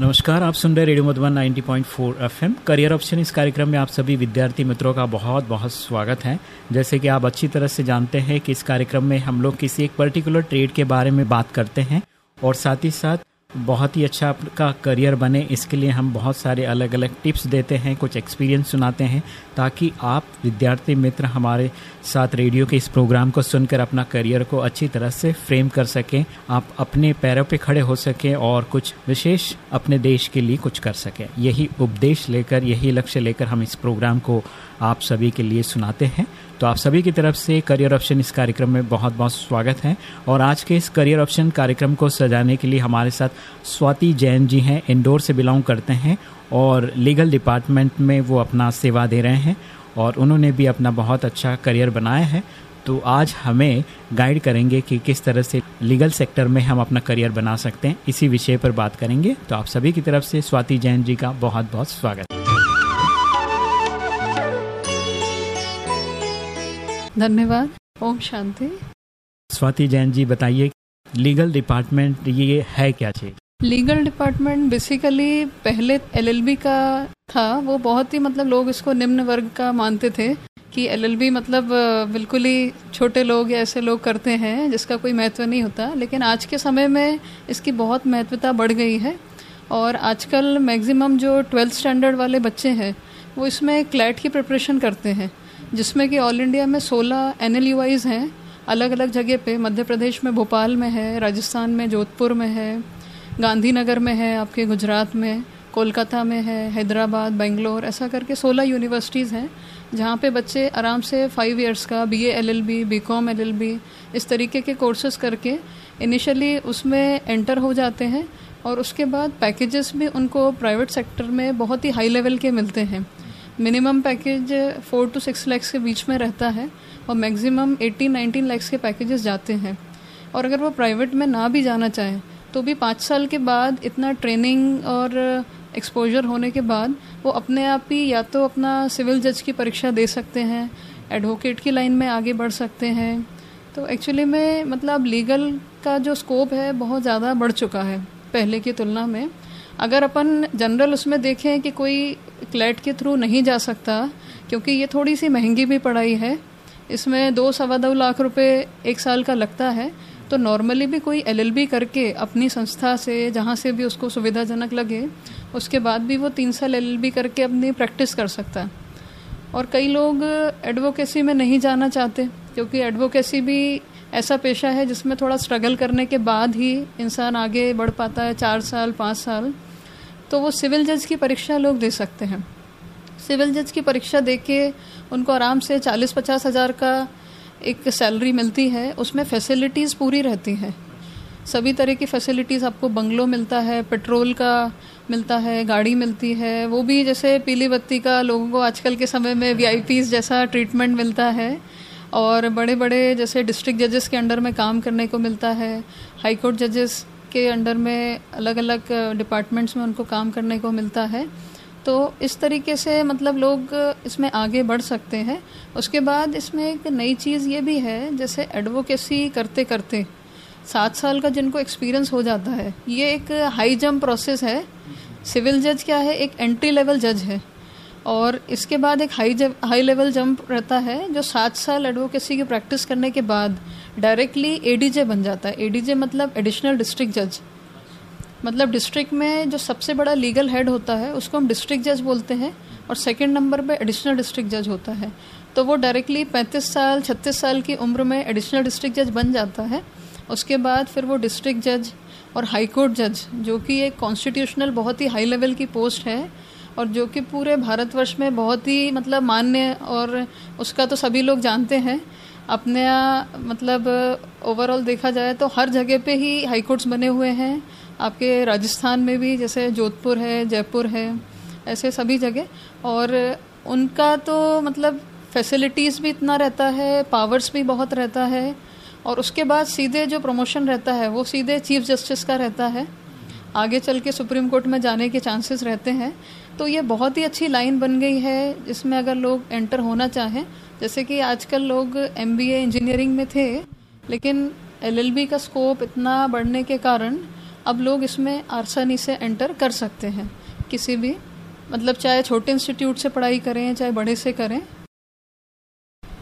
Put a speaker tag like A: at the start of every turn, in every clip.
A: नमस्कार, आप सुन रहे radio Madhuban 90.4 FM. Career option इस कार्यक्रम में आप सभी विद्यार्थी मित्रों का बहुत बहुत स्वागत है। जैसे कि आप अच्छी तरह से जानते हैं कि इस कार्यक्रम में हम लोग किसी एक पर्टिकुलर ट्रेड के बारे में बात करते हैं और साथ ही साथ बहुत ही अच्छा आपका करियर बने, इसके लिए हम बहुत सारे अलग अलग टिप्स देते हैं, कुछ एक्सपीरियंस सुनाते हैं, ताकि आप विद्यार्थी मित्र हमारे साथ रेडियो के इस प्रोग्राम को सुनकर अपना करियर को अच्छी तरह से फ्रेम कर सकें, आप अपने पैरों पे खड़े हो सकें और कुछ विशेष अपने देश के लिए कुछ कर सकें। यही उपदेश लेकर, यही लक्ष्य लेकर हम इस प्रोग्राम को आप सभी के लिए सुनाते हैं। तो आप सभी की तरफ़ से करियर ऑप्शन इस कार्यक्रम में बहुत बहुत स्वागत है। और आज के इस करियर ऑप्शन कार्यक्रम को सजाने के लिए हमारे साथ स्वाति जैन जी हैं, इंदौर से बिलोंग करते हैं और लीगल डिपार्टमेंट में वो अपना सेवा दे रहे हैं और उन्होंने भी अपना बहुत अच्छा करियर बनाया है। तो आज हमें गाइड करेंगे कि किस तरह से लीगल सेक्टर में हम अपना करियर बना सकते हैं। इसी विषय पर बात करेंगे। तो आप सभी की तरफ़ से स्वाति जैन जी का बहुत बहुत स्वागत। है
B: धन्यवाद। ओम शांति।
A: स्वाति जैन जी बताइए लीगल डिपार्टमेंट ये है क्या चीज़
B: लीगल डिपार्टमेंट बेसिकली पहले एलएलबी का था। वो बहुत ही मतलब लोग इसको निम्न वर्ग का मानते थे कि एलएलबी मतलब बिल्कुल ही छोटे लोग या ऐसे लोग करते हैं जिसका कोई महत्व नहीं होता। लेकिन आज के समय में इसकी बहुत महत्वता बढ़ गई है। और आजकल मैक्सिमम जो ट्वेल्थ स्टैंडर्ड वाले बच्चे हैं वो इसमें क्लैट की प्रिपरेशन करते हैं। जिसमें कि ऑल इंडिया में 16 एन एल हैं अलग अलग जगह पे, मध्य प्रदेश में भोपाल में है, राजस्थान में जोधपुर में है, गांधीनगर में है, आपके गुजरात में, कोलकाता में है, हैदराबाद, बेंगलोर, ऐसा करके 16 यूनिवर्सिटीज़ हैं, जहाँ पे बच्चे आराम से फाइव इयर्स का B A L L B B com L L B इस तरीके के कोर्सेज करके इनिशियली उसमें एंटर हो जाते हैं और उसके बाद पैकेजेस भी उनको प्राइवेट सेक्टर में बहुत ही हाई लेवल के मिलते हैं। Minimum package four to six lakhs के बीच में रहता है और मैक्सिमम एटीन, नाइनटीन लैक्स के पैकेजेस जाते हैं। और अगर वो प्राइवेट में ना भी जाना चाहें तो भी पाँच साल के बाद इतना ट्रेनिंग और एक्सपोजर होने के बाद वो अपने आप ही या तो अपना सिविल जज की परीक्षा दे सकते हैं एडवोकेट की लाइन में आगे बढ़ सकते हैं। तो एक्चुअली में मतलब लीगल का जो स्कोप है, बहुत ज़्यादा बढ़ चुका है पहले की तुलना में। अगर अपन जनरल उसमें देखें कि कोई क्लैट के थ्रू नहीं जा सकता, क्योंकि ये थोड़ी सी महँगी भी पढ़ाई है। इसमें दो सवा दो लाख रुपए एक साल का लगता है। तो नॉर्मली भी कोई एलएलबी करके अपनी संस्था से, जहाँ से भी उसको सुविधाजनक लगे, उसके बाद भी वो तीन साल एलएलबी करके अपनी प्रैक्टिस कर सकता। है और कई लोग एडवोकेसी में नहीं जाना चाहते, क्योंकि एडवोकेसी भी ऐसा पेशा है जिसमें थोड़ा स्ट्रगल करने के बाद ही इंसान आगे बढ़ पाता है, चार साल, पाँच साल। तो वो सिविल जज की परीक्षा लोग दे सकते हैं। सिविल जज की परीक्षा दे के उनको आराम से चालीस पचास हज़ार का एक सैलरी मिलती है, उसमें फैसिलिटीज़ पूरी रहती हैं। सभी तरह की फैसिलिटीज़ आपको बंगलो मिलता है, पेट्रोल का मिलता है, गाड़ी मिलती है, वो भी जैसे पीली बत्ती का लोगों को आजकल के समय में वी जैसा ट्रीटमेंट मिलता है। और बड़े बड़े जैसे डिस्ट्रिक्ट जजेस के अंडर में काम करने को मिलता है हाई कोर्ट जजेस के अंडर में अलग अलग डिपार्टमेंट्स में उनको काम करने को मिलता है। तो इस तरीके से मतलब लोग इसमें आगे बढ़ सकते हैं। उसके बाद इसमें एक नई चीज़ ये भी है, जैसे एडवोकेसी करते करते सात साल का जिनको एक्सपीरियंस हो जाता है, ये एक हाई जंप प्रोसेस है। सिविल जज क्या है? एक एंट्री लेवल जज है। और इसके बाद एक हाई हाई लेवल जंप रहता है, जो सात साल एडवोकेसी की प्रैक्टिस करने के बाद डायरेक्टली एडीजे बन जाता है। एडीजे मतलब एडिशनल डिस्ट्रिक्ट जज मतलब डिस्ट्रिक्ट में जो सबसे बड़ा लीगल हेड होता है, उसको हम डिस्ट्रिक्ट जज बोलते हैं और सेकंड नंबर पे एडिशनल डिस्ट्रिक्ट जज होता है। तो वो डायरेक्टली 35 साल 36 साल की उम्र में एडिशनल डिस्ट्रिक्ट जज बन जाता है। उसके बाद फिर वो डिस्ट्रिक्ट जज और हाई कोर्ट जज जो कि एक कॉन्स्टिट्यूशनल बहुत ही हाई लेवल की पोस्ट है और जो कि पूरे भारतवर्ष में बहुत ही मतलब मान्य और उसका तो सभी लोग जानते हैं। अपने मतलब ओवरऑल देखा जाए तो हर जगह पे ही हाई कोर्ट्स बने हुए हैं। आपके राजस्थान में भी, जैसे जोधपुर है, जयपुर है, ऐसे सभी जगह। और उनका तो मतलब फैसिलिटीज़ भी इतना रहता है पावर्स भी बहुत रहता है। और उसके बाद सीधे जो प्रमोशन रहता है, वो सीधे चीफ जस्टिस का रहता है। आगे चल के सुप्रीम कोर्ट में जाने के चांसेस रहते हैं। तो ये बहुत ही अच्छी लाइन बन गई है, जिसमें अगर लोग एंटर होना चाहें, जैसे कि आजकल लोग एमबीए इंजीनियरिंग में थे, लेकिन एलएलबी का स्कोप इतना बढ़ने के कारण अब लोग इसमें आसानी से एंटर कर सकते हैं, किसी भी मतलब चाहे छोटे इंस्टीट्यूट से पढ़ाई करें, चाहे बड़े से करें।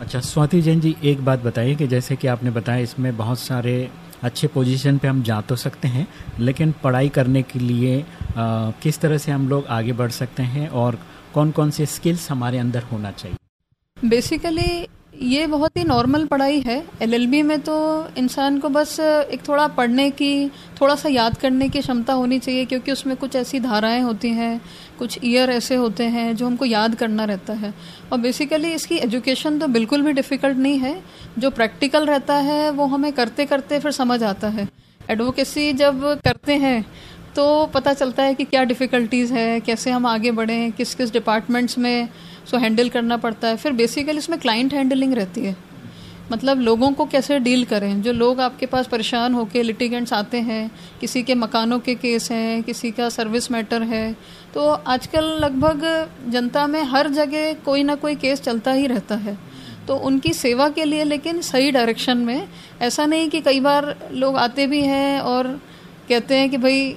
A: अच्छा स्वाति जैन जी, एक बात बताइए कि जैसे कि आपने बताया इसमें बहुत सारे अच्छे पोजीशन पे हम जा तो सकते हैं लेकिन पढ़ाई करने के लिए आ, किस तरह से हम लोग आगे बढ़ सकते हैं और कौन कौन से स्किल्स हमारे अंदर होना चाहिए?
B: बेसिकली ये बहुत ही नॉर्मल पढ़ाई है। एलएलबी में तो इंसान को बस एक थोड़ा पढ़ने की, थोड़ा सा याद करने की क्षमता होनी चाहिए, क्योंकि उसमें कुछ ऐसी धाराएँ होती हैं, कुछ ईयर ऐसे होते हैं जो हमको याद करना रहता है। और बेसिकली इसकी एजुकेशन तो बिल्कुल भी डिफ़िकल्ट नहीं है। जो प्रैक्टिकल रहता है, वो हमें करते करते फिर समझ आता है। एडवोकेसी जब करते हैं तो पता चलता है कि क्या डिफ़िकल्टीज़ है, कैसे हम आगे बढ़ें किस किस डिपार्टमेंट्स में सो हैंडल करना पड़ता है। फिर बेसिकली इसमें क्लाइंट हैंडलिंग रहती है। मतलब लोगों को कैसे डील करें? जो लोग आपके पास परेशान होकर लिटिगेंट्स आते हैं, किसी के मकानों के केस हैं, किसी का सर्विस मैटर है तो आजकल लगभग जनता में हर जगह कोई ना कोई केस चलता ही रहता है। तो उनकी सेवा के लिए लेकिन सही डायरेक्शन में ऐसा नहीं कि कई बार लोग आते भी हैं और कहते हैं कि भाई,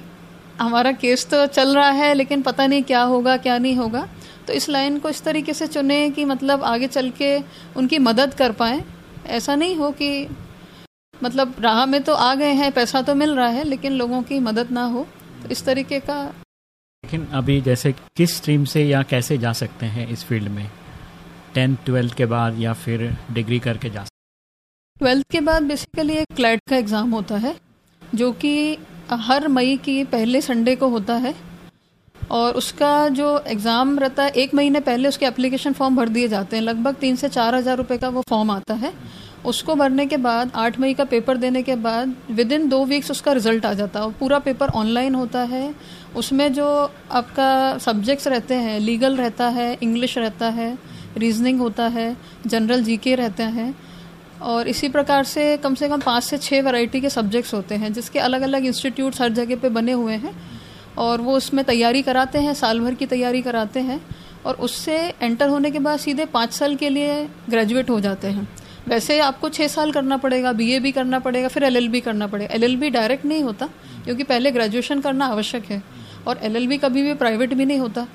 B: हमारा केस तो चल रहा है, लेकिन पता नहीं क्या होगा, क्या नहीं होगा। तो इस लाइन को इस तरीके से चुने कि मतलब आगे चल के उनकी मदद कर पाए। ऐसा नहीं हो कि मतलब राह में तो आ गए हैं पैसा तो मिल रहा है लेकिन लोगों की मदद ना हो। तो इस तरीके का
A: लेकिन अभी जैसे किस स्ट्रीम से या कैसे जा सकते हैं इस फ़ील्ड में? टेंथ ट्वेल्थ के बाद या फिर डिग्री करके जा सकते
B: ट्वेल्थ के बाद बेसिकली एक क्लैट का एग्ज़ाम होता है जो कि हर मई की पहले संडे को होता है। और उसका जो एग्ज़ाम रहता है, एक महीने पहले उसके एप्लीकेशन फॉर्म भर दिए जाते हैं। लगभग तीन से चार हज़ार रुपये का वो फॉर्म आता है। उसको भरने के बाद, आठ मई का पेपर देने के बाद विद इन दो वीक्स उसका रिज़ल्ट आ जाता है। पूरा पेपर ऑनलाइन होता है। उसमें जो आपका सब्जेक्ट्स रहते हैं लीगल रहता है इंग्लिश रहता है रीजनिंग होता है जनरल जीके रहते हैं। और इसी प्रकार से कम से कम पाँच से छः वैरायटी के सब्जेक्ट्स होते हैं, जिसके अलग अलग इंस्टीट्यूट्स हर जगह पे बने हुए हैं। और वो उसमें तैयारी कराते हैं, साल भर की तैयारी कराते हैं और उससे एंटर होने के बाद सीधे पाँच साल के लिए ग्रेजुएट हो जाते हैं। वैसे आपको छः साल करना पड़ेगा बीए भी करना पड़ेगा, फिर एलएलबी करना पड़ेगा। एलएलबी डायरेक्ट नहीं होता, क्योंकि पहले ग्रेजुएशन करना आवश्यक है और एलएलबी कभी भी प्राइवेट भी नहीं होता,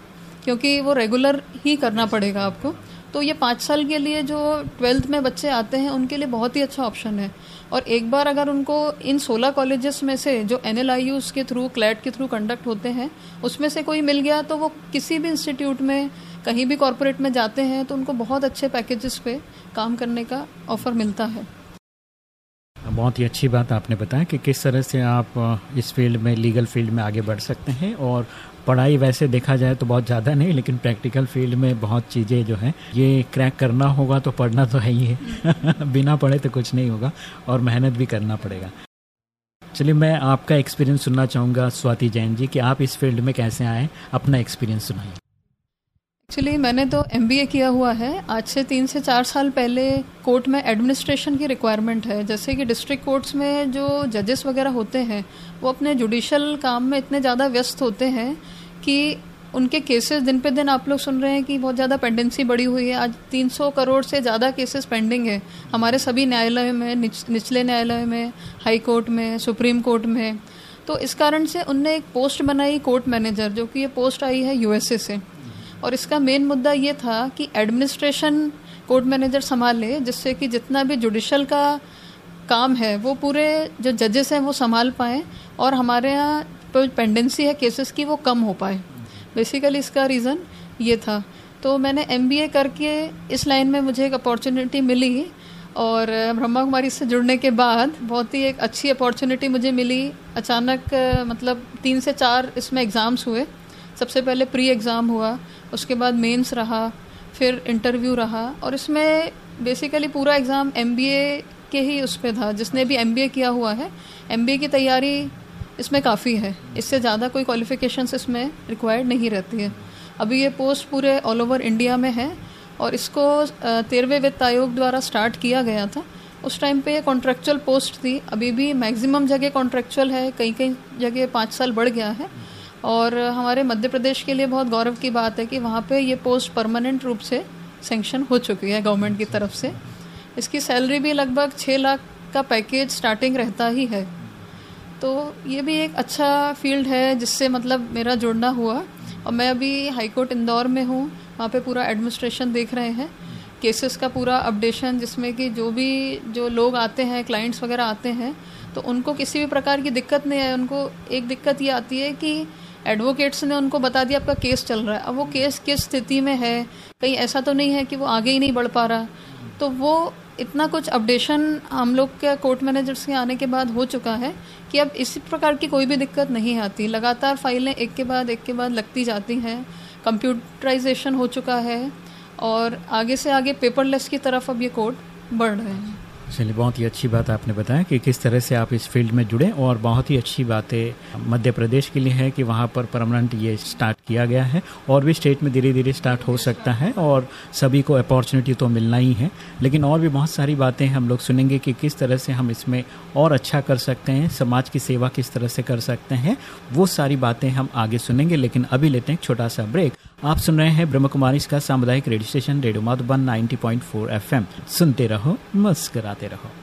B: क्योंकि वो रेगुलर ही करना पड़ेगा आपको। तो ये पाँच साल के लिए जो ट्वेल्थ में बच्चे आते हैं, उनके लिए बहुत ही अच्छा ऑप्शन है। और एक बार अगर उनको इन सोलह कॉलेजेस में से जो एन एल के थ्रू, क्लैट के थ्रू कंडक्ट होते हैं, उसमें से कोई मिल गया तो वो किसी भी इंस्टीट्यूट में, कहीं भी कॉरपोरेट में जाते हैं तो उनको बहुत अच्छे पैकेजेस पे काम करने का ऑफ़र मिलता है।
A: बहुत ही अच्छी बात आपने बताया कि किस तरह से आप इस फ़ील्ड में, लीगल फ़ील्ड में आगे बढ़ सकते हैं और पढ़ाई वैसे देखा जाए तो बहुत ज़्यादा नहीं, लेकिन प्रैक्टिकल फ़ील्ड में बहुत चीज़ें जो हैं, ये क्रैक करना होगा तो पढ़ना तो है ही है। बिना पढ़े तो कुछ नहीं होगा और मेहनत भी करना पड़ेगा। चलिए मैं आपका एक्सपीरियंस सुनना चाहूँगा, स्वाति जैन जी, कि आप इस फ़ील्ड में कैसे आए? अपना एक्सपीरियंस सुनाइए।
B: एक्चुअली मैंने तो एमबीए किया हुआ है। आज से तीन से चार साल पहले कोर्ट में एडमिनिस्ट्रेशन की रिक्वायरमेंट है। जैसे कि डिस्ट्रिक्ट कोर्ट्स में जो जजेस वगैरह होते हैं वो अपने जुडिशल काम में इतने ज़्यादा व्यस्त होते हैं कि उनके केसेस दिन पे दिन आप लोग सुन रहे हैं कि बहुत ज़्यादा पेंडेंसी बढ़ी हुई है। आज 300 करोड़ से ज़्यादा केसेस पेंडिंग है। हमारे सभी न्यायालय में निच, निचले न्यायालय में हाई कोर्ट में सुप्रीम कोर्ट में। तो इस कारण से उनने एक पोस्ट बनाई कोर्ट मैनेजर जो कि ये पोस्ट आई है यूएसए से। और इसका मेन मुद्दा ये था कि एडमिनिस्ट्रेशन कोर्ट मैनेजर संभाले जिससे कि जितना भी जुडिशल का काम है, वो पूरे जो जजेस हैं वो संभाल पाए और हमारे यहाँ पेंडेंसी है केसेस की वो कम हो पाए। बेसिकली इसका रीज़न ये था। तो मैंने एमबीए करके इस लाइन में मुझे एक अपॉर्चुनिटी मिली और ब्रह्मा कुमारी से जुड़ने के बाद बहुत ही एक अच्छी अपॉर्चुनिटी मुझे मिली। अचानक मतलब तीन से चार इसमें एग्ज़ाम्स हुए। सबसे पहले प्री एग्ज़ाम हुआ। उसके बाद मेंस रहा, फिर इंटरव्यू रहा और इसमें बेसिकली पूरा एग्ज़ाम एमबीए के ही उस पर था, जिसने भी एमबीए किया हुआ है। एम की तैयारी इसमें काफ़ी है। इससे ज़्यादा कोई क्वालिफिकेशंस इसमें रिक्वायर्ड नहीं रहती है। अभी ये पोस्ट पूरे ऑल ओवर इंडिया में है और इसको तेरहवें वित्त आयोग द्वारा स्टार्ट किया गया था। उस टाइम पे ये कॉन्ट्रेक्चुअल पोस्ट थी। अभी भी मैक्सिमम जगह कॉन्ट्रेक्चुअल है कई कई जगह पाँच साल बढ़ गया है। और हमारे मध्य प्रदेश के लिए बहुत गौरव की बात है कि वहाँ पे ये पोस्ट परमानेंट रूप से सेंक्शन हो चुकी है गवर्नमेंट की तरफ़ से। इसकी सैलरी भी लगभग छः लाख का पैकेज स्टार्टिंग रहता ही है। तो ये भी एक अच्छा फ़ील्ड है जिससे मतलब मेरा जुड़ना हुआ। और मैं अभी हाईकोर्ट इंदौर में हूँ, वहाँ पे पूरा एडमिनिस्ट्रेशन देख रहे हैं। केसेस का पूरा अपडेशन जिसमें कि जो भी जो लोग आते हैं क्लाइंट्स वगैरह आते हैं तो उनको किसी भी प्रकार की दिक्कत नहीं है। उनको एक दिक्कत ये आती है कि एडवोकेट्स ने उनको बता दिया, आपका केस चल रहा है। अब वो केस किस स्थिति में है? कहीं ऐसा तो नहीं है कि वो आगे ही नहीं बढ़ पा रहा। तो वो इतना कुछ अपडेशन हम लोग के कोर्ट मैनेजर्स के आने के बाद हो चुका है कि अब इसी प्रकार की कोई भी दिक्कत नहीं आती। लगातार फाइलें एक के बाद, एक के बाद लगती जाती हैं। कंप्यूटराइजेशन हो चुका है और आगे से आगे पेपरलेस की तरफ़ अब ये कोर्ट बढ़ रहे हैं।
A: चलिए, बहुत ही अच्छी बात आपने बताया कि किस तरह से आप इस फ़ील्ड में जुड़े और बहुत ही अच्छी बातें मध्य प्रदेश के लिए है कि वहाँ पर परमानेंट ये स्टार्ट किया गया है और भी स्टेट में धीरे धीरे स्टार्ट हो सकता है और सभी को अपॉर्चुनिटी तो मिलना ही है। लेकिन और भी बहुत सारी बातें हम लोग सुनेंगे कि किस तरह से हम इसमें और अच्छा कर सकते हैं, समाज की सेवा किस तरह से कर सकते हैं, वो सारी बातें हम आगे सुनेंगे, लेकिन अभी लेते हैं छोटा सा ब्रेक। आप सुन रहे हैं ब्रह्म कुमारी का सामुदायिक radio station, radio Madhuban 90.4 FM. सुनते रहो, मुस्कराते रहो।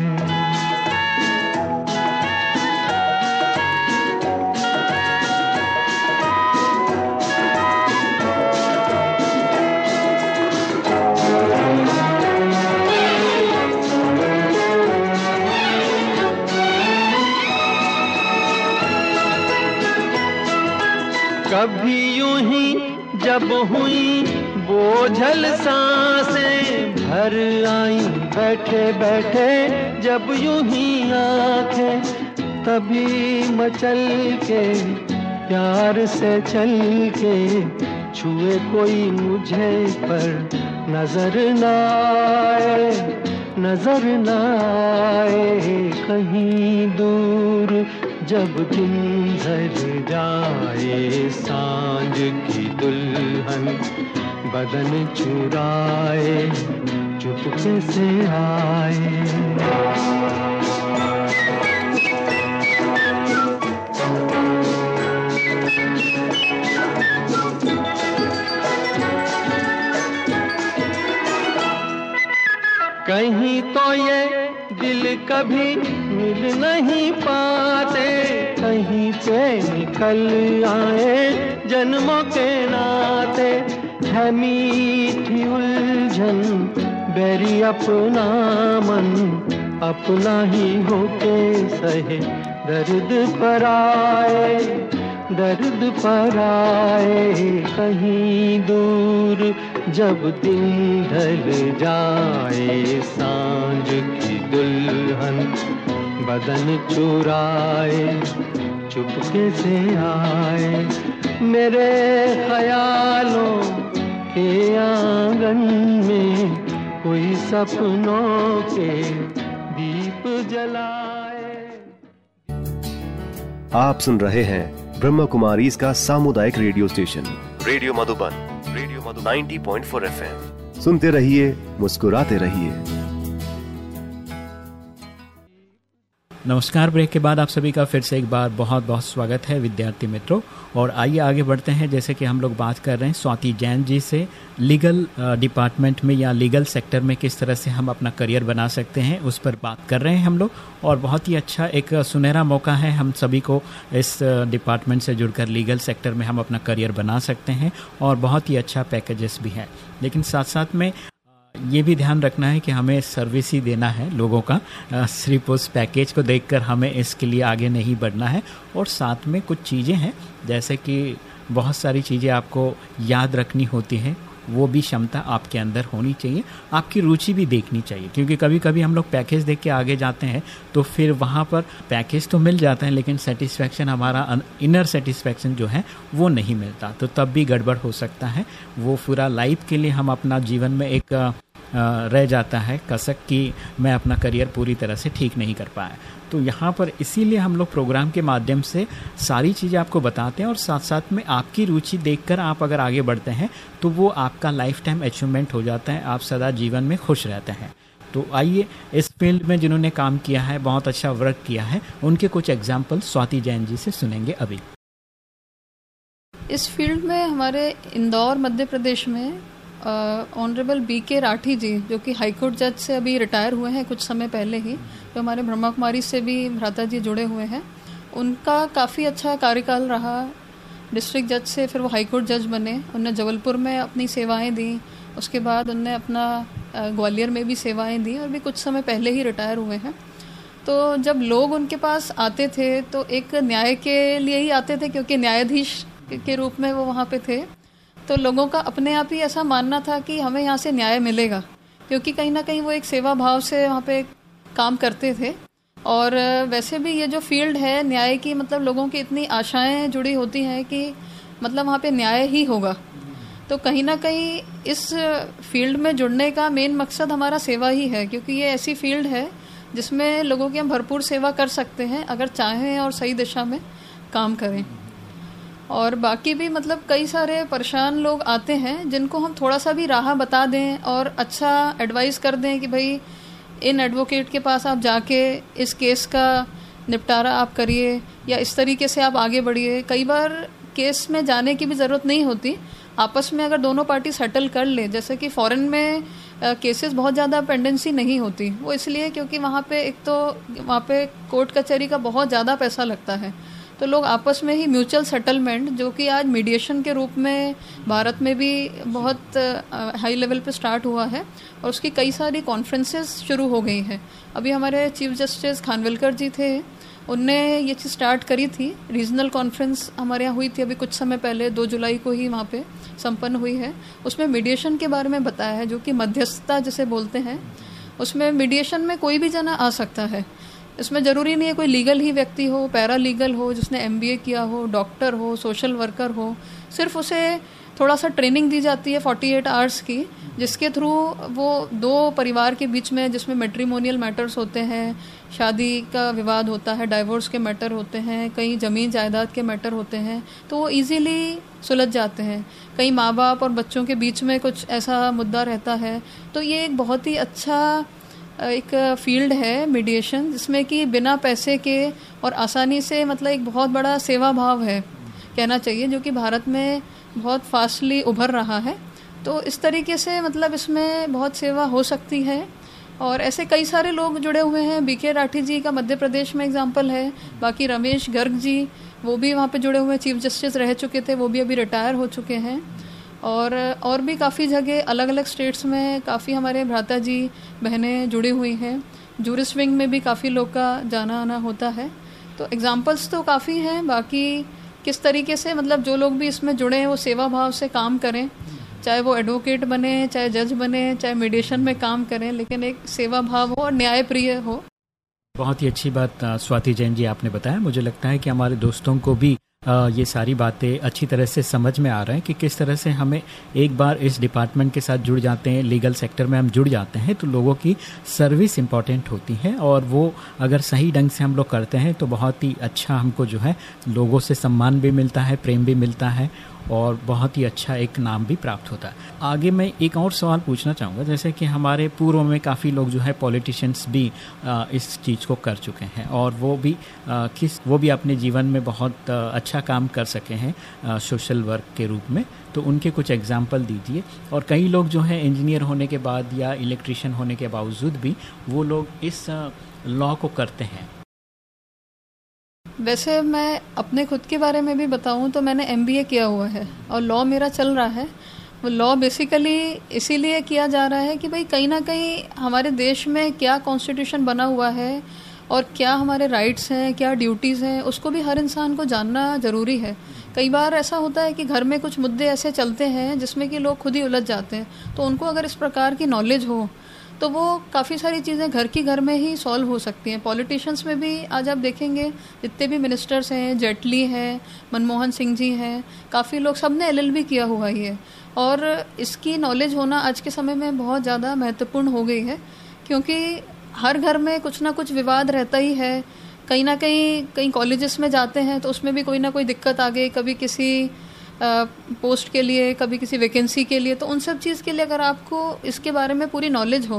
C: कभी यूँ ही जब हुई बोझल साँसें भर आई बैठे बैठे जब यूँ ही आँखें तभी मचल के प्यार से चल के छुए कोई मुझे पर नज़र ना आए, नज़र ना आए कहीं दूर जब दिन ढल जाए साँझ की दुल्हन, बदन चुराए, चुपके से आए। कहीं तो ये दिल कभी मिल नहीं पाते। कहीं पे निकल आए जन्मों के नाते। है मीठी उलझन, बेरी अपना मन। अपना ही होके सहे, दर्द पर आए, दर्द पर आए। कहीं दूर जब दिन ढल जाए, साँझ की दुल्हन बदन चुराए चुपके से आए। मेरे ख्यालों के आँगन में कोई सपनों के दीप जलाए।
D: आप सुन रहे हैं ब्रह्म कुमारी इसका सामुदायिक radio station. Radio Madhuban radio Madhu 90.4 FM. सुनते रहिए मुस्कुराते रहिए।
A: नमस्कार, ब्रेक के बाद आप सभी का फिर से एक बार बहुत बहुत स्वागत है विद्यार्थी मित्रों। और आइए आगे बढ़ते हैं। जैसे कि हम लोग बात कर रहे हैं, स्वाति जैन जी से लीगल डिपार्टमेंट में या लीगल सेक्टर में किस तरह से हम अपना करियर बना सकते हैं, उस पर बात कर रहे हैं हम लोग। और बहुत ही अच्छा एक सुनहरा मौका है हम सभी को इस डिपार्टमेंट से जुड़कर लीगल सेक्टर में हम अपना करियर बना सकते हैं। और बहुत ही अच्छा पैकेजेस भी है। लेकिन साथ साथ में ये भी ध्यान रखना है कि हमें सर्विस ही देना है लोगों का। सिर्फ़ उस पैकेज को देखकर हमें इसके लिए आगे नहीं बढ़ना है। और साथ में कुछ चीज़ें हैं, जैसे कि बहुत सारी चीज़ें आपको याद रखनी होती हैं। वो भी क्षमता आपके अंदर होनी चाहिए। आपकी रुचि भी देखनी चाहिए, क्योंकि कभी कभी हम लोग पैकेज देख के आगे जाते हैं तो फिर वहाँ पर पैकेज तो मिल जाता है, लेकिन सेटिस्फैक्शन हमारा इनर सेटिस्फैक्शन जो है, वो नहीं मिलता। तो तब भी गड़बड़ हो सकता है। वो पूरा लाइफ के लिए हम अपना जीवन में एक रह जाता है कसक कि मैं अपना करियर पूरी तरह से ठीक नहीं कर पाया। तो यहाँ पर इसीलिए हम लोग प्रोग्राम के माध्यम से सारी चीज़ें आपको बताते हैं और साथ साथ में आपकी रुचि देखकर आप अगर आगे बढ़ते हैं तो वो आपका लाइफ टाइम अचीवमेंट हो जाता है। आप सदा जीवन में खुश रहते हैं। तो आइए इस फ़ील्ड में जिन्होंने काम किया है, बहुत अच्छा वर्क किया है, उनके कुछ एग्ज़ाम्पल स्वाति जैन जी से सुनेंगे अभी।
B: इस फ़ील्ड में हमारे इंदौर, मध्य प्रदेश में ऑनरेबल बी के राठी जी, जो कि हाईकोर्ट जज से अभी रिटायर हुए हैं कुछ समय पहले ही जो हमारे ब्रह्मा कुमारी से भी भ्राता जी जुड़े हुए हैं। उनका काफ़ी अच्छा कार्यकाल रहा। डिस्ट्रिक्ट जज से फिर वो हाईकोर्ट जज बने। उनने जबलपुर में अपनी सेवाएँ दी। उसके बाद उनने अपना ग्वालियर में भी सेवाएँ दी और भी कुछ समय पहले ही रिटायर हुए हैं। तो जब लोग उनके पास आते थे तो एक न्याय के लिए ही आते थे, क्योंकि न्यायाधीश के रूप में वो वहाँ पे थे। तो लोगों का अपने आप ही ऐसा मानना था कि हमें यहाँ से न्याय मिलेगा, क्योंकि कहीं ना कहीं वो एक सेवा भाव से वहाँ पे काम करते थे। और वैसे भी ये जो फ़ील्ड है न्याय की मतलब लोगों की इतनी आशाएँ जुड़ी होती हैं कि मतलब वहाँ पे न्याय ही होगा। तो कहीं ना कहीं इस फ़ील्ड में जुड़ने का मेन मकसद हमारा सेवा ही है, क्योंकि ये ऐसी फ़ील्ड है जिसमें लोगों की हम भरपूर सेवा कर सकते हैं, अगर चाहें और सही दिशा में काम करें। और बाकी भी मतलब कई सारे परेशान लोग आते हैं, जिनको हम थोड़ा सा भी राह बता दें और अच्छा एडवाइस कर दें कि भाई, इन एडवोकेट के पास आप जाके इस केस का निपटारा आप करिए या इस तरीके से आप आगे बढ़िए। कई बार केस में जाने की भी ज़रूरत नहीं होती। आपस में अगर दोनों पार्टी सेटल कर ले, जैसे कि फॉरेन में केसेस बहुत ज़्यादा पेंडेंसी नहीं होती। वो इसलिए क्योंकि वहाँ पे एक तो वहाँ पे कोर्ट कचहरी का बहुत ज़्यादा पैसा लगता है। तो लोग आपस में ही म्यूचुअल सेटलमेंट जो कि आज मीडिएशन के रूप में भारत में भी बहुत हाई लेवल पे स्टार्ट हुआ है और उसकी कई सारी कॉन्फ्रेंसेस शुरू हो गई हैं। अभी हमारे चीफ जस्टिस खानविलकर जी थे, उनने ये चीज़ स्टार्ट करी थी। रीजनल कॉन्फ्रेंस हमारे यहाँ हुई थी अभी कुछ समय पहले, दो जुलाई को ही वहाँ पे संपन्न हुई है। उसमें मीडिएशन के बारे में बताया है, जो कि मध्यस्थता जिसे बोलते हैं, उसमें मीडिएशन में कोई भी जना आ सकता है। इसमें ज़रूरी नहीं है कोई लीगल ही व्यक्ति हो पैरा लीगल हो, जिसने एमबीए किया हो, डॉक्टर हो सोशल वर्कर हो। सिर्फ़ उसे थोड़ा सा ट्रेनिंग दी जाती है 48 आवर्स की, जिसके थ्रू वो दो परिवार के बीच में, जिसमें मेट्रीमोनियल मैटर्स होते हैं, शादी का विवाद होता है डाइवोर्स के मैटर होते हैं कई ज़मीन जायदाद के मैटर होते हैं तो वो इजीली सुलझ जाते हैं। कई माँ बाप और बच्चों के बीच में कुछ ऐसा मुद्दा रहता है तो ये एक बहुत ही अच्छा एक फ़ील्ड है मीडिएशन जिसमें कि बिना पैसे के और आसानी से मतलब एक बहुत बड़ा सेवा भाव है, कहना चाहिए, जो कि भारत में बहुत फास्टली उभर रहा है। तो इस तरीके से मतलब इसमें बहुत सेवा हो सकती है। और ऐसे कई सारे लोग जुड़े हुए हैं। बीके राठी जी का मध्य प्रदेश में एग्ज़ाम्पल है। बाकी रमेश गर्ग जी, वो भी वहाँ पे जुड़े हुए चीफ जस्टिस रह चुके थे, वो भी अभी रिटायर हो चुके हैं। और और भी काफ़ी जगह अलग अलग स्टेट्स में काफ़ी हमारे भ्राता जी, बहनें जुड़ी हुई हैं। जूरिस्ट विंग में भी काफ़ी लोग का जाना आना होता है। तो एग्ज़ाम्पल्स तो काफ़ी हैं, बाकी किस तरीके से मतलब जो लोग भी इसमें जुड़े हैं, वो सेवा भाव से काम करें। चाहे वो एडवोकेट बने, चाहे जज बने, चाहे मीडिएशन में काम करें, लेकिन एक सेवा भाव हो और न्याय प्रिय हो।
A: बहुत ही अच्छी बात, स्वाति जैन जी आपने बताया। मुझे लगता है कि हमारे दोस्तों को भी ये सारी बातें अच्छी तरह से समझ में आ रहा है कि किस तरह से हमें एक बार इस डिपार्टमेंट के साथ जुड़ जाते हैं लीगल सेक्टर में हम जुड़ जाते हैं तो लोगों की सर्विस इंपॉर्टेंट होती है और वो अगर सही ढंग से हम लोग करते हैं तो बहुत ही अच्छा हमको जो है लोगों से सम्मान भी मिलता है, प्रेम भी मिलता है और बहुत ही अच्छा एक नाम भी प्राप्त होता है। आगे मैं एक और सवाल पूछना चाहूँगा, जैसे कि हमारे पूर्व में काफ़ी लोग जो है पॉलिटिशियंस भी इस चीज़ को कर चुके हैं और वो भी किस, वो भी अपने जीवन में बहुत अच्छा काम कर सके हैं सोशल वर्क के रूप में। तो उनके कुछ एग्ज़ाम्पल दीजिए। और कई लोग जो है इंजीनियर होने के बाद या इलेक्ट्रिशियन होने के बावजूद भी, वो लोग इस लॉ को करते हैं।
B: वैसे मैं अपने खुद के बारे में भी बताऊँ तो मैंने एमबीए किया हुआ है और लॉ मेरा चल रहा है। वो लॉ बेसिकली इसीलिए किया जा रहा है कि भाई कहीं ना कहीं हमारे देश में क्या कॉन्स्टिट्यूशन बना हुआ है और क्या हमारे राइट्स हैं, क्या ड्यूटीज़ हैं, उसको भी हर इंसान को जानना ज़रूरी है। कई बार ऐसा होता है कि घर में कुछ मुद्दे ऐसे चलते हैं जिसमें कि लोग खुद ही उलझ जाते हैं। तो उनको अगर इस प्रकार की नॉलेज हो तो वो काफ़ी सारी चीज़ें घर की घर में ही सॉल्व हो सकती हैं। पॉलिटिशियंस में भी आज आप देखेंगे, जितने भी मिनिस्टर्स हैं जेटली हैं, मनमोहन सिंह जी हैं, काफ़ी लोग सबने एल किया हुआ ही है। और इसकी नॉलेज होना आज के समय में बहुत ज़्यादा महत्वपूर्ण हो गई है, क्योंकि हर घर में कुछ ना कुछ विवाद रहता ही है। कहीं ना कहीं कहीं कॉलेजेस में जाते हैं तो उसमें भी कोई ना कोई दिक्कत आ गई, कभी किसी पोस्ट के लिए, कभी किसी वैकेंसी के लिए तो उन सब चीज़ के लिए अगर आपको इसके बारे में पूरी नॉलेज हो,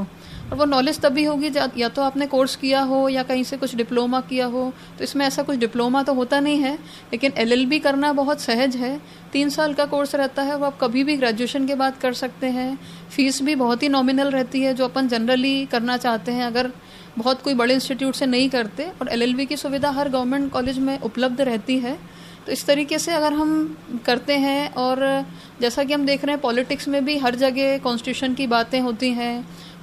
B: और वो नॉलेज तभी होगी या तो आपने कोर्स किया हो, या कहीं से कुछ डिप्लोमा किया हो तो इसमें ऐसा कुछ डिप्लोमा तो होता नहीं है, लेकिन एलएलबी करना बहुत सहज है। तीन साल का कोर्स रहता है, वो आप कभी भी ग्रेजुएशन के बाद कर सकते हैं। फ़ीस भी बहुत ही नॉमिनल रहती है, जो अपन जनरली करना चाहते हैं, अगर बहुत कोई बड़े इंस्टीट्यूट से नहीं करते, और एलएलबी की सुविधा हर गवर्नमेंट कॉलेज में उपलब्ध रहती है। तो इस तरीके से अगर हम करते हैं और जैसा कि हम देख रहे हैं पॉलिटिक्स में भी हर जगह कॉन्स्टिट्यूशन की बातें होती हैं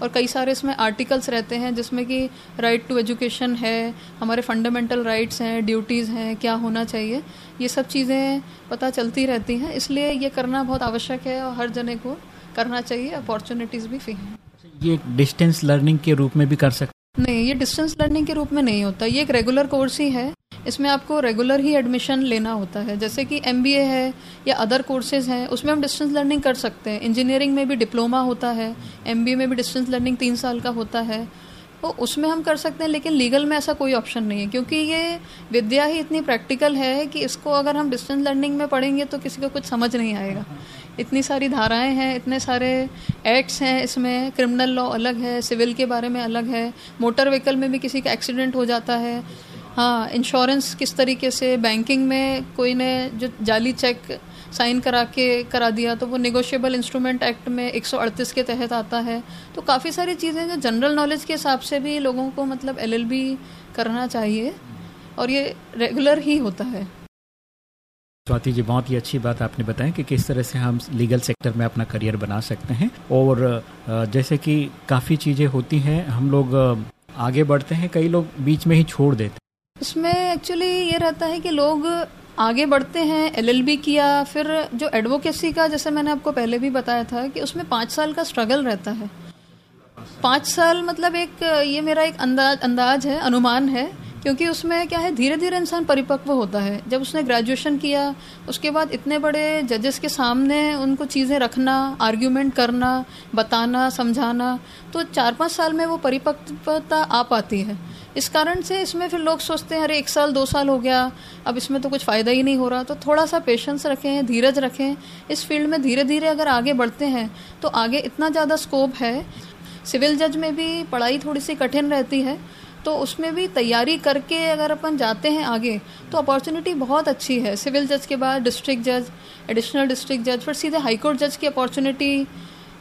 B: और कई सारे इसमें आर्टिकल्स रहते हैं जिसमें कि राइट टू एजुकेशन है हमारे फंडामेंटल राइट्स हैं ड्यूटीज़ हैं क्या होना चाहिए ये सब चीज़ें पता चलती रहती हैं। इसलिए ये करना बहुत आवश्यक है और हर जने को करना चाहिए अपॉर्चुनिटीज़ भी फ़ी हैं।
A: ये डिस्टेंस लर्निंग के रूप में भी कर सकते
B: नहीं ये डिस्टेंस लर्निंग के रूप में नहीं होता ये एक रेगुलर कोर्स ही है। इसमें आपको रेगुलर ही एडमिशन लेना होता है। जैसे कि एमबीए है या अदर कोर्सेज हैं, उसमें हम डिस्टेंस लर्निंग कर सकते हैं। इंजीनियरिंग में भी डिप्लोमा होता है एमबीए में भी डिस्टेंस लर्निंग तीन साल का होता है। तो उसमें हम कर सकते हैं, लेकिन लीगल में ऐसा कोई ऑप्शन नहीं है, क्योंकि ये विद्या ही इतनी प्रैक्टिकल है कि इसको अगर हम डिस्टेंस लर्निंग में पढ़ेंगे तो किसी को कुछ समझ नहीं आएगा। इतनी सारी धाराएँ हैं, इतने सारे एक्ट्स हैं इसमें क्रिमिनल लॉ अलग है सिविल के बारे में अलग है मोटर व्हीकल में भी किसी का एक्सीडेंट हो जाता है। हाँ इंश्योरेंस किस तरीके से बैंकिंग में कोई ने जो जाली चेक साइन करा के करा दिया तो वो निगोशिएबल इंस्ट्रूमेंट एक्ट में 138 के तहत आता है। तो काफ़ी सारी चीज़ें जो जनरल नॉलेज के हिसाब से भी लोगों को मतलब एलएलबी करना चाहिए और ये रेगुलर ही होता है।
A: स्वाति जी, बहुत ही अच्छी बात आपने बताया कि किस तरह से हम लीगल सेक्टर में अपना करियर बना सकते हैं। और जैसे कि काफ़ी चीज़ें होती हैं, हम लोग आगे बढ़ते हैं, कई लोग बीच में ही छोड़ देते हैं।
B: इसमें एक्चुअली ये रहता है कि लोग आगे बढ़ते हैं एलएलबी किया, फिर जो एडवोकेसी का, जैसे मैंने आपको पहले भी बताया था कि उसमें पाँच साल का स्ट्रगल रहता है। पाँच साल मतलब एक, ये मेरा एक अंदाज अंदाज है, अनुमान है क्योंकि उसमें क्या है धीरे धीरे इंसान परिपक्व होता है। जब उसने ग्रेजुएशन किया, उसके बाद इतने बड़े जजेस के सामने उनको चीज़ें रखना आर्ग्यूमेंट करना, बताना, समझाना तो चार पाँच साल में वो परिपक्वता आ पाती है। इस कारण से इसमें फिर लोग सोचते हैं, अरे, एक साल, दो साल हो गया, अब इसमें तो कुछ फ़ायदा ही नहीं हो रहा। तो थोड़ा सा पेशेंस रखें, धीरज रखें। इस फ़ील्ड में धीरे धीरे अगर आगे बढ़ते हैं तो आगे इतना ज़्यादा स्कोप है। सिविल जज में भी पढ़ाई थोड़ी सी कठिन रहती है तो उसमें भी तैयारी करके अगर अपन जाते हैं आगे तो अपॉर्चुनिटी बहुत अच्छी है। सिविल जज के बाद डिस्ट्रिक्ट जज एडिशनल डिस्ट्रिक्ट जज फिर सीधे हाईकोर्ट जज की अपॉर्चुनिटी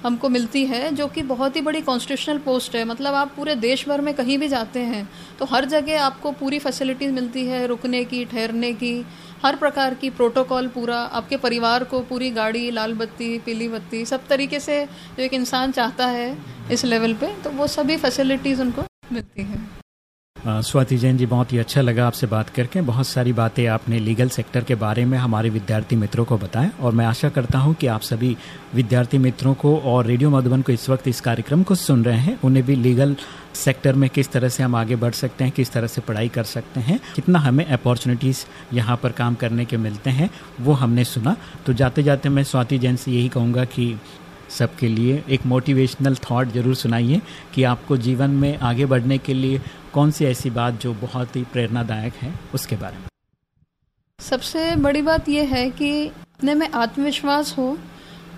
B: हमको मिलती है, जो कि बहुत ही बड़ी कॉन्स्टिट्यूशनल पोस्ट है। मतलब आप पूरे देश भर में कहीं भी जाते हैं तो हर जगह आपको पूरी फैसिलिटीज़ मिलती है, रुकने की, ठहरने की, हर प्रकार की प्रोटोकॉल पूरा, आपके परिवार को पूरी गाड़ी, लाल बत्ती, पीली बत्ती, सब तरीके से जो एक इंसान चाहता है इस लेवल पे तो वो सभी फैसिलिटीज़ उनको मिलती है।
A: स्वाति जैन जी, बहुत ही अच्छा लगा आपसे बात करके। बहुत सारी बातें आपने लीगल सेक्टर के बारे में हमारे विद्यार्थी मित्रों को बताएँ और मैं आशा करता हूँ कि आप सभी विद्यार्थी मित्रों को और रेडियो मधुबन को इस वक्त इस कार्यक्रम को सुन रहे हैं। उन्हें भी लीगल सेक्टर में किस तरह से हम आगे बढ़ सकते हैं, किस तरह से पढ़ाई कर सकते हैं, कितना हमें अपॉर्चुनिटीज़ यहाँ पर काम करने के मिलते हैं, वो हमने सुना। तो जाते जाते मैं स्वाति जैन से यही कहूँगा कि सबके लिए एक मोटिवेशनल थॉट ज़रूर सुनाइए कि आपको जीवन में आगे बढ़ने के लिए कौन सी ऐसी बात जो बहुत ही प्रेरणादायक है, उसके बारे में।
B: सबसे बड़ी बात यह है कि अपने में आत्मविश्वास हो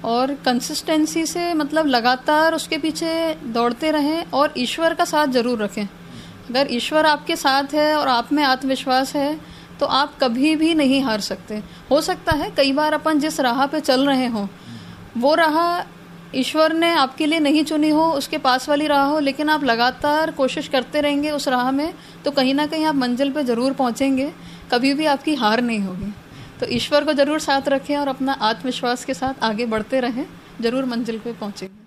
B: और कंसिस्टेंसी से मतलब लगातार उसके पीछे दौड़ते रहें और ईश्वर का साथ ज़रूर रखें। अगर ईश्वर आपके साथ है और आप में आत्मविश्वास है तो आप कभी भी नहीं हार सकते। हो सकता है कई बार अपन जिस राह पे चल रहे हों, वो राह ईश्वर ने आपके लिए नहीं चुनी हो, उसके पास वाली राह हो, लेकिन आप लगातार कोशिश करते रहेंगे उस राह में तो कहीं ना कहीं आप मंजिल पे ज़रूर पहुँचेंगे, कभी भी आपकी हार नहीं होगी। तो ईश्वर को ज़रूर साथ रखें और अपना आत्मविश्वास के साथ आगे बढ़ते रहें, ज़रूर मंजिल पे पहुँचेंगे।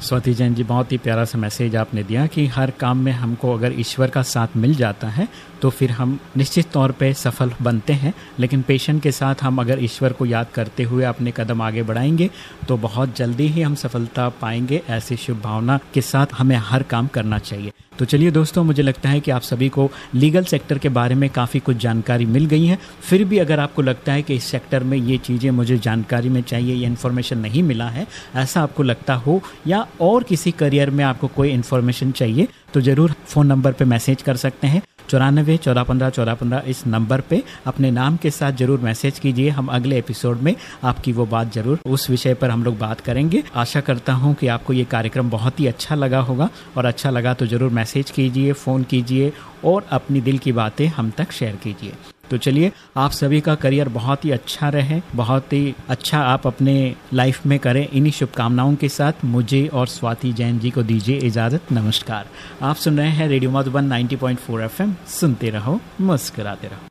A: स्वाति जैन जी, बहुत ही प्यारा सा मैसेज आपने दिया कि हर काम में हमको अगर ईश्वर का साथ मिल जाता है तो फिर हम निश्चित तौर पे सफल बनते हैं। लेकिन पेशेंट के साथ हम अगर ईश्वर को याद करते हुए अपने कदम आगे बढ़ाएँगे तो बहुत जल्दी ही हम सफलता पाएँगे। ऐसी शुभ भावना के साथ हमें हर काम करना चाहिए। तो चलिए दोस्तों, मुझे लगता है कि आप सभी को लीगल सेक्टर के बारे में काफ़ी कुछ जानकारी मिल गई है। फिर भी अगर आपको लगता है कि इस सेक्टर में ये चीज़ें मुझे जानकारी में चाहिए, ये इन्फॉर्मेशन नहीं मिला है, ऐसा आपको लगता हो, या और किसी करियर में आपको कोई इन्फॉर्मेशन चाहिए तो ज़रूर फ़ोन नंबर पर मैसेज कर सकते हैं। चौरानबे चौदह पंद्रह चौदह पंद्रह इस नंबर पे अपने नाम के साथ ज़रूर मैसेज कीजिए। हम अगले एपिसोड में आपकी वो बात ज़रूर उस विषय पर हम लोग बात करेंगे। आशा करता हूँ कि आपको ये कार्यक्रम बहुत ही अच्छा लगा होगा और अच्छा लगा तो ज़रूर मैसेज कीजिए, फ़ोन कीजिए और अपनी दिल की बातें हम तक शेयर कीजिए। तो चलिए, आप सभी का करियर बहुत ही अच्छा रहे, बहुत ही अच्छा आप अपने लाइफ में करें। इन्हीं शुभकामनाओं के साथ मुझे और स्वाति जैन जी को दीजिए इजाज़त। नमस्कार। आप सुन रहे हैं रेडियो मधुबन 90.4 एफएम। सुनते रहो, मुस्कराते रहो।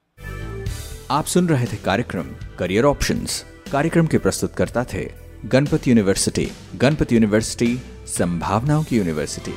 E: आप सुन रहे थे कार्यक्रम करियर ऑप्शन कार्यक्रम के प्रस्तुतकर्ता थे गणपति यूनिवर्सिटी गणपति यूनिवर्सिटी, संभावनाओं की यूनिवर्सिटी।